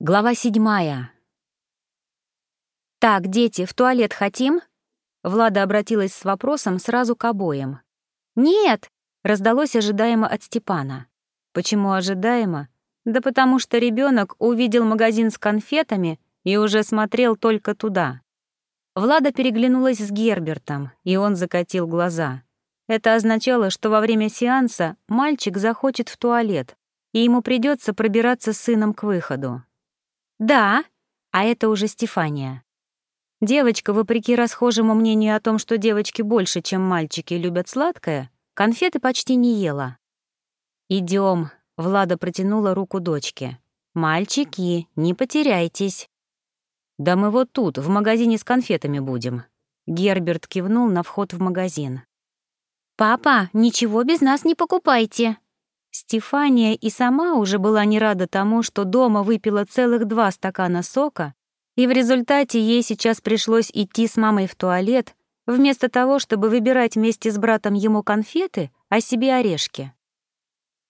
Глава седьмая. «Так, дети, в туалет хотим?» Влада обратилась с вопросом сразу к обоим. «Нет!» — раздалось ожидаемо от Степана. Почему ожидаемо? Да потому что ребенок увидел магазин с конфетами и уже смотрел только туда. Влада переглянулась с Гербертом, и он закатил глаза. Это означало, что во время сеанса мальчик захочет в туалет, и ему придется пробираться с сыном к выходу. «Да», а это уже Стефания. Девочка, вопреки расхожему мнению о том, что девочки больше, чем мальчики, любят сладкое, конфеты почти не ела. Идем, Влада протянула руку дочке. «Мальчики, не потеряйтесь». «Да мы вот тут, в магазине с конфетами будем». Герберт кивнул на вход в магазин. «Папа, ничего без нас не покупайте», Стефания и сама уже была не рада тому, что дома выпила целых два стакана сока, и в результате ей сейчас пришлось идти с мамой в туалет, вместо того, чтобы выбирать вместе с братом ему конфеты, а себе орешки.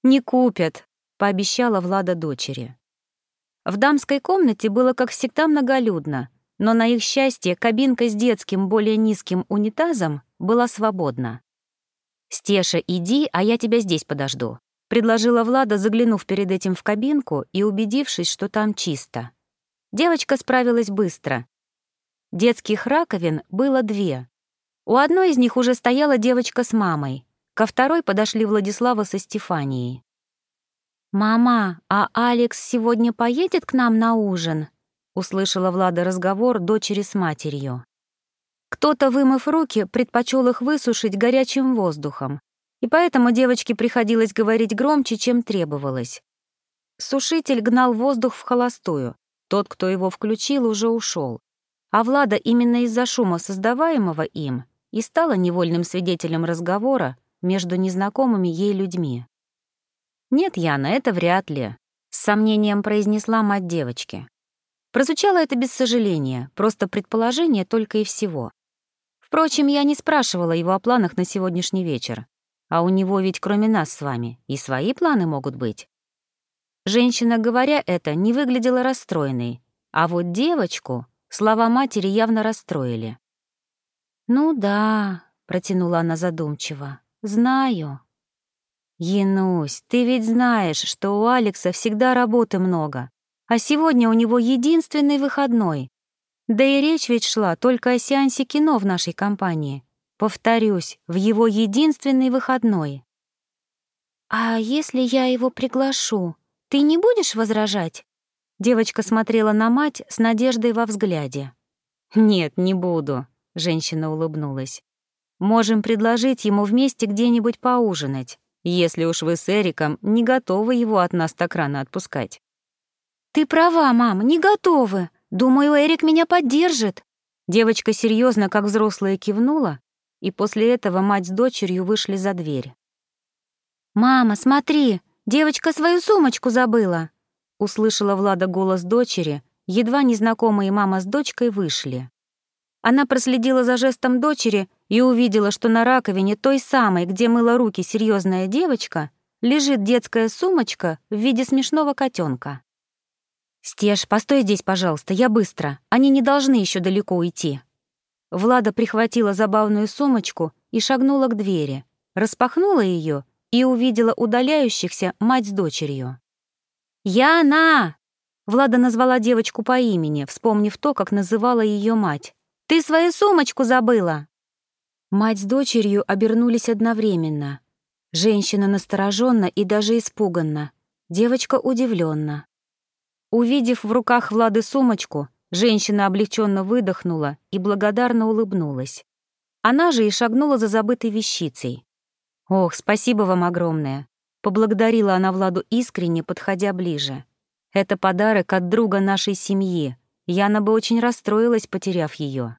«Не купят», — пообещала Влада дочери. В дамской комнате было, как всегда, многолюдно, но на их счастье кабинка с детским более низким унитазом была свободна. «Стеша, иди, а я тебя здесь подожду», предложила Влада, заглянув перед этим в кабинку и убедившись, что там чисто. Девочка справилась быстро. Детских раковин было две. У одной из них уже стояла девочка с мамой, ко второй подошли Владислава со Стефанией. «Мама, а Алекс сегодня поедет к нам на ужин?» — услышала Влада разговор дочери с матерью. Кто-то, вымыв руки, предпочел их высушить горячим воздухом, и поэтому девочке приходилось говорить громче, чем требовалось. Сушитель гнал воздух в холостую. Тот, кто его включил, уже ушел. А Влада именно из-за шума, создаваемого им, и стала невольным свидетелем разговора между незнакомыми ей людьми. «Нет, Яна, это вряд ли», — с сомнением произнесла мать девочки. Прозвучало это без сожаления, просто предположение только и всего. Впрочем, я не спрашивала его о планах на сегодняшний вечер. А у него ведь кроме нас с вами и свои планы могут быть. Женщина, говоря это, не выглядела расстроенной, а вот девочку слова матери явно расстроили. «Ну да», — протянула она задумчиво, — «знаю». «Янусь, ты ведь знаешь, что у Алекса всегда работы много, а сегодня у него единственный выходной. Да и речь ведь шла только о сеансе кино в нашей компании. Повторюсь, в его единственный выходной. «А если я его приглашу, ты не будешь возражать?» Девочка смотрела на мать с надеждой во взгляде. «Нет, не буду», — женщина улыбнулась. «Можем предложить ему вместе где-нибудь поужинать, если уж вы с Эриком не готовы его от нас так рано отпускать». «Ты права, мам, не готовы. Думаю, Эрик меня поддержит». Девочка серьезно, как взрослая, кивнула и после этого мать с дочерью вышли за дверь. «Мама, смотри, девочка свою сумочку забыла!» Услышала Влада голос дочери, едва незнакомые мама с дочкой вышли. Она проследила за жестом дочери и увидела, что на раковине той самой, где мыла руки серьезная девочка, лежит детская сумочка в виде смешного котенка. «Стеж, постой здесь, пожалуйста, я быстро. Они не должны еще далеко уйти», Влада прихватила забавную сумочку и шагнула к двери, распахнула ее и увидела удаляющихся мать с дочерью. «Яна!» Влада назвала девочку по имени, вспомнив то, как называла ее мать. «Ты свою сумочку забыла!» Мать с дочерью обернулись одновременно. Женщина настороженно и даже испуганно. Девочка удивленно. Увидев в руках Влады сумочку, Женщина облегченно выдохнула и благодарно улыбнулась. Она же и шагнула за забытой вещицей. «Ох, спасибо вам огромное!» Поблагодарила она Владу искренне, подходя ближе. «Это подарок от друга нашей семьи. Яна бы очень расстроилась, потеряв ее.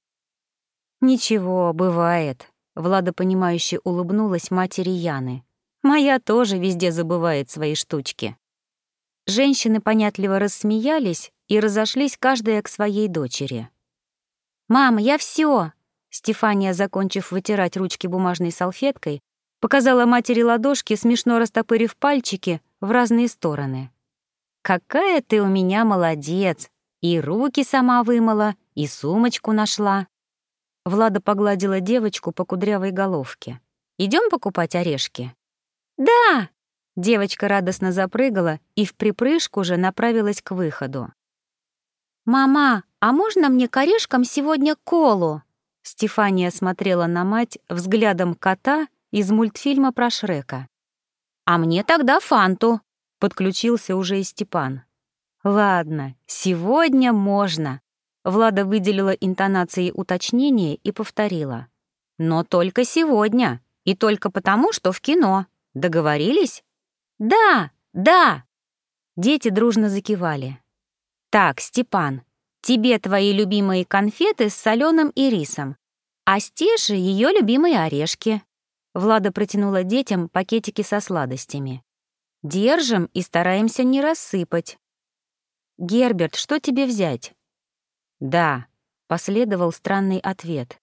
«Ничего, бывает», — Влада, понимающе улыбнулась матери Яны. «Моя тоже везде забывает свои штучки». Женщины понятливо рассмеялись и разошлись каждая к своей дочери. «Мама, я все! Стефания, закончив вытирать ручки бумажной салфеткой, показала матери ладошки, смешно растопырив пальчики в разные стороны. какая ты у меня молодец! И руки сама вымыла, и сумочку нашла». Влада погладила девочку по кудрявой головке. Идем покупать орешки?» «Да!» Девочка радостно запрыгала и в припрыжку же направилась к выходу. «Мама, а можно мне к орешкам сегодня колу?» Стефания смотрела на мать взглядом кота из мультфильма про Шрека. «А мне тогда фанту», — подключился уже и Степан. «Ладно, сегодня можно», — Влада выделила интонацией уточнения и повторила. «Но только сегодня, и только потому, что в кино. Договорились?» «Да, да!» Дети дружно закивали. «Так, Степан, тебе твои любимые конфеты с соленым и рисом, а Стеше ее любимые орешки». Влада протянула детям пакетики со сладостями. «Держим и стараемся не рассыпать». «Герберт, что тебе взять?» «Да», — последовал странный ответ.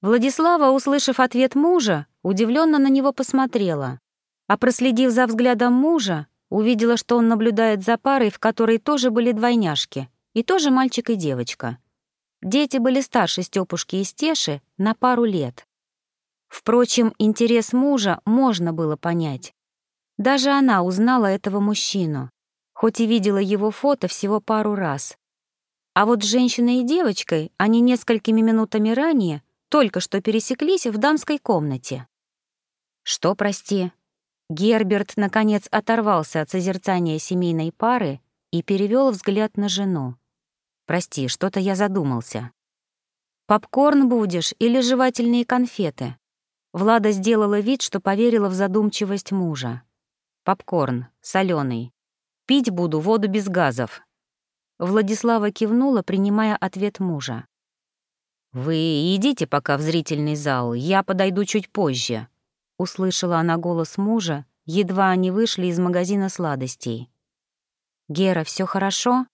Владислава, услышав ответ мужа, удивленно на него посмотрела, а проследив за взглядом мужа, увидела, что он наблюдает за парой, в которой тоже были двойняшки, и тоже мальчик и девочка. Дети были старше Стёпушки и Стеши на пару лет. Впрочем, интерес мужа можно было понять. Даже она узнала этого мужчину, хоть и видела его фото всего пару раз. А вот с женщиной и девочкой они несколькими минутами ранее только что пересеклись в дамской комнате. Что, прости? Герберт, наконец, оторвался от созерцания семейной пары и перевел взгляд на жену. «Прости, что-то я задумался». «Попкорн будешь или жевательные конфеты?» Влада сделала вид, что поверила в задумчивость мужа. «Попкорн, соленый. Пить буду воду без газов». Владислава кивнула, принимая ответ мужа. «Вы идите пока в зрительный зал, я подойду чуть позже», — услышала она голос мужа, едва они вышли из магазина сладостей. «Гера, все хорошо?»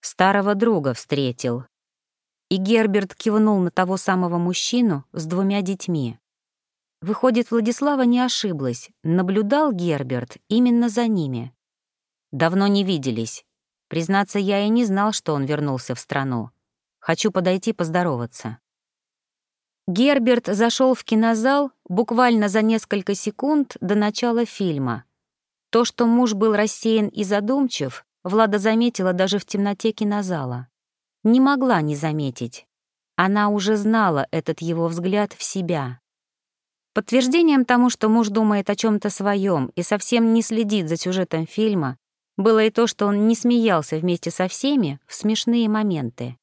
«Старого друга встретил», и Герберт кивнул на того самого мужчину с двумя детьми. Выходит, Владислава не ошиблась, наблюдал Герберт именно за ними. Давно не виделись. Признаться, я и не знал, что он вернулся в страну. Хочу подойти поздороваться. Герберт зашел в кинозал буквально за несколько секунд до начала фильма. То, что муж был рассеян и задумчив, Влада заметила даже в темноте кинозала. Не могла не заметить. Она уже знала этот его взгляд в себя. Подтверждением тому, что муж думает о чем то своем и совсем не следит за сюжетом фильма, было и то, что он не смеялся вместе со всеми в смешные моменты.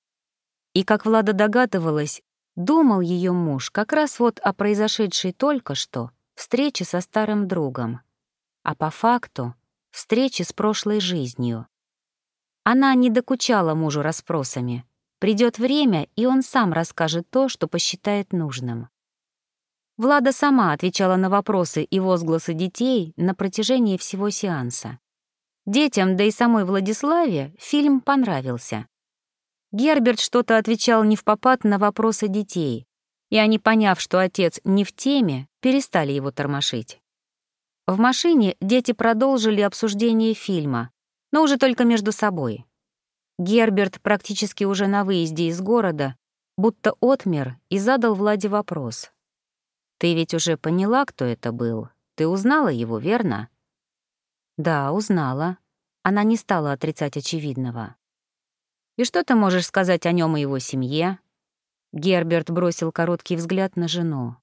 И, как Влада догадывалась, думал ее муж как раз вот о произошедшей только что встрече со старым другом. А по факту — встрече с прошлой жизнью. Она не докучала мужу расспросами. Придет время, и он сам расскажет то, что посчитает нужным. Влада сама отвечала на вопросы и возгласы детей на протяжении всего сеанса. Детям, да и самой Владиславе, фильм понравился. Герберт что-то отвечал не в попад на вопросы детей, и они, поняв, что отец не в теме, перестали его тормошить. В машине дети продолжили обсуждение фильма, но уже только между собой. Герберт практически уже на выезде из города, будто отмер и задал Владе вопрос. «Ты ведь уже поняла, кто это был? Ты узнала его, верно?» «Да, узнала». Она не стала отрицать очевидного. «И что ты можешь сказать о нем и его семье?» Герберт бросил короткий взгляд на жену.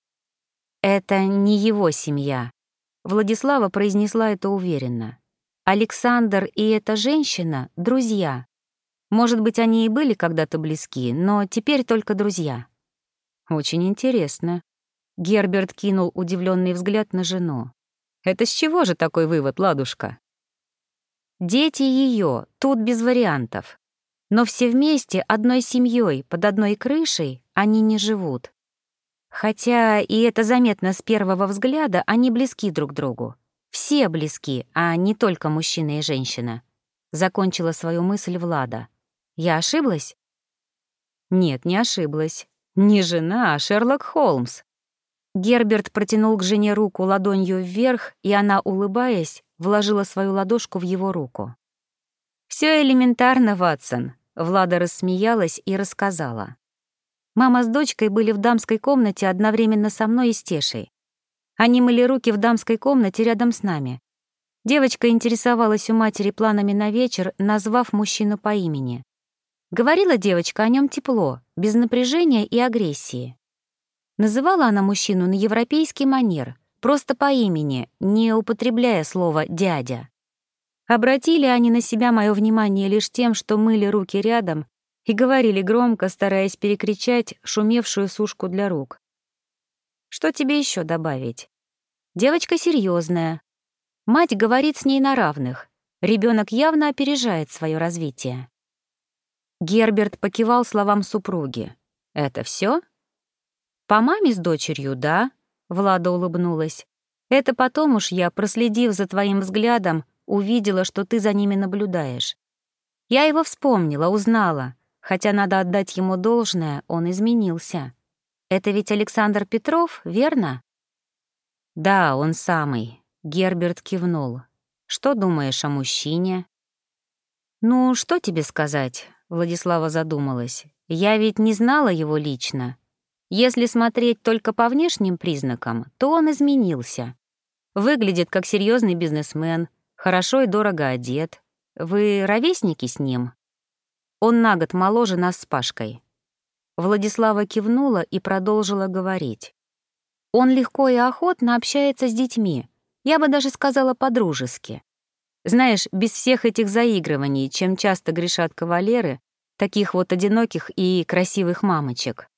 «Это не его семья», — Владислава произнесла это уверенно. Александр и эта женщина — друзья. Может быть, они и были когда-то близки, но теперь только друзья. Очень интересно. Герберт кинул удивленный взгляд на жену. Это с чего же такой вывод, ладушка? Дети ее, тут без вариантов. Но все вместе, одной семьей, под одной крышей, они не живут. Хотя, и это заметно с первого взгляда, они близки друг другу. Все близки, а не только мужчина и женщина. Закончила свою мысль Влада. Я ошиблась? Нет, не ошиблась. Не жена, а Шерлок Холмс. Герберт протянул к жене руку ладонью вверх, и она, улыбаясь, вложила свою ладошку в его руку. Все элементарно, Ватсон», — Влада рассмеялась и рассказала. Мама с дочкой были в дамской комнате одновременно со мной и Стешей. Они мыли руки в дамской комнате рядом с нами. Девочка интересовалась у матери планами на вечер, назвав мужчину по имени. Говорила девочка о нем тепло, без напряжения и агрессии. Называла она мужчину на европейский манер, просто по имени, не употребляя слово «дядя». Обратили они на себя мое внимание лишь тем, что мыли руки рядом и говорили громко, стараясь перекричать шумевшую сушку для рук. Что тебе еще добавить? Девочка серьезная. Мать говорит с ней на равных. Ребенок явно опережает свое развитие. Герберт покивал словам супруги. «Это все? «По маме с дочерью, да?» — Влада улыбнулась. «Это потом уж я, проследив за твоим взглядом, увидела, что ты за ними наблюдаешь. Я его вспомнила, узнала, хотя надо отдать ему должное, он изменился. Это ведь Александр Петров, верно?» «Да, он самый», — Герберт кивнул. «Что думаешь о мужчине?» «Ну, что тебе сказать?» — Владислава задумалась. «Я ведь не знала его лично. Если смотреть только по внешним признакам, то он изменился. Выглядит как серьезный бизнесмен, хорошо и дорого одет. Вы ровесники с ним?» Он на год моложе нас с Пашкой. Владислава кивнула и продолжила говорить. Он легко и охотно общается с детьми, я бы даже сказала по-дружески. Знаешь, без всех этих заигрываний, чем часто грешат кавалеры, таких вот одиноких и красивых мамочек.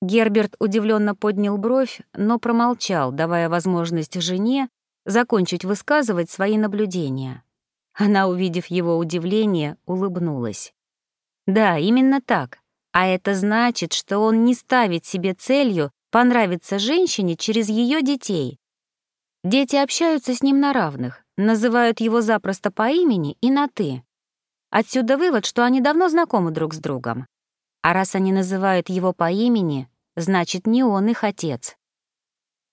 Герберт удивленно поднял бровь, но промолчал, давая возможность жене закончить высказывать свои наблюдения. Она, увидев его удивление, улыбнулась. Да, именно так. А это значит, что он не ставит себе целью понравиться женщине через ее детей. Дети общаются с ним на равных, называют его запросто по имени и на «ты». Отсюда вывод, что они давно знакомы друг с другом. А раз они называют его по имени, значит, не он их отец.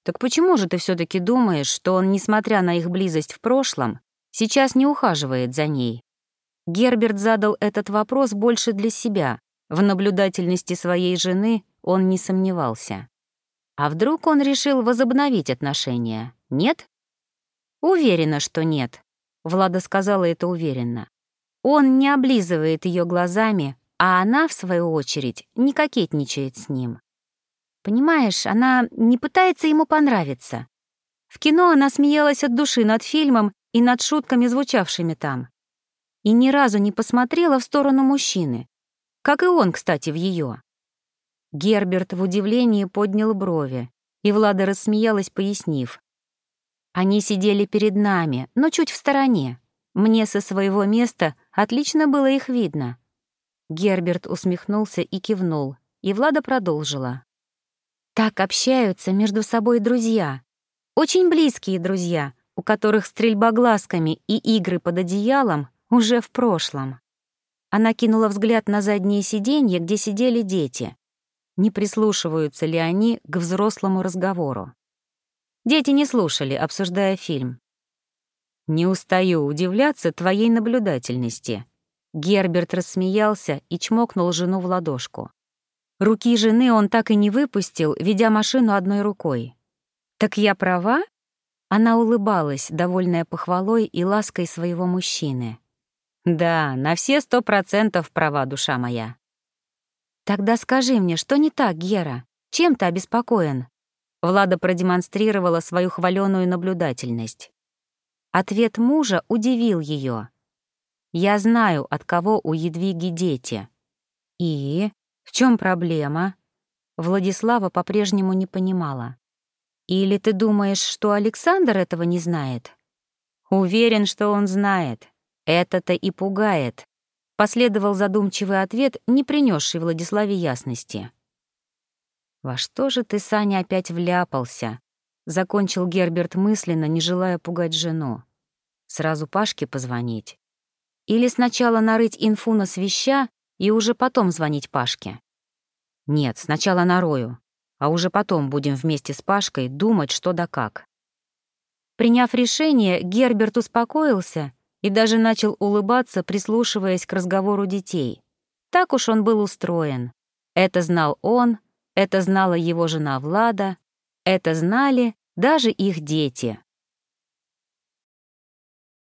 Так почему же ты все таки думаешь, что он, несмотря на их близость в прошлом, сейчас не ухаживает за ней? Герберт задал этот вопрос больше для себя. В наблюдательности своей жены он не сомневался. А вдруг он решил возобновить отношения? Нет? Уверена, что нет. Влада сказала это уверенно. Он не облизывает ее глазами, а она, в свою очередь, не кокетничает с ним. Понимаешь, она не пытается ему понравиться. В кино она смеялась от души над фильмом и над шутками, звучавшими там. И ни разу не посмотрела в сторону мужчины. Как и он, кстати, в ее. Герберт в удивлении поднял брови, и Влада рассмеялась, пояснив. Они сидели перед нами, но чуть в стороне. Мне со своего места отлично было их видно. Герберт усмехнулся и кивнул, и Влада продолжила. Так общаются между собой друзья. Очень близкие друзья, у которых стрельба глазками и игры под одеялом уже в прошлом. Она кинула взгляд на заднее сиденье, где сидели дети. Не прислушиваются ли они к взрослому разговору? Дети не слушали, обсуждая фильм. «Не устаю удивляться твоей наблюдательности». Герберт рассмеялся и чмокнул жену в ладошку. Руки жены он так и не выпустил, ведя машину одной рукой. «Так я права?» Она улыбалась, довольная похвалой и лаской своего мужчины. «Да, на все сто процентов права, душа моя». «Тогда скажи мне, что не так, Гера? Чем ты обеспокоен?» Влада продемонстрировала свою хваленую наблюдательность. Ответ мужа удивил ее. «Я знаю, от кого у Едвиги дети». «И?» В чем проблема? Владислава по-прежнему не понимала. Или ты думаешь, что Александр этого не знает? Уверен, что он знает. Это-то и пугает. Последовал задумчивый ответ, не принесший Владиславе ясности. «Во что же ты, Саня, опять вляпался?» — закончил Герберт мысленно, не желая пугать жену. «Сразу Пашке позвонить? Или сначала нарыть инфу на свища, и уже потом звонить Пашке. Нет, сначала нарою, а уже потом будем вместе с Пашкой думать, что да как. Приняв решение, Герберт успокоился и даже начал улыбаться, прислушиваясь к разговору детей. Так уж он был устроен. Это знал он, это знала его жена Влада, это знали даже их дети.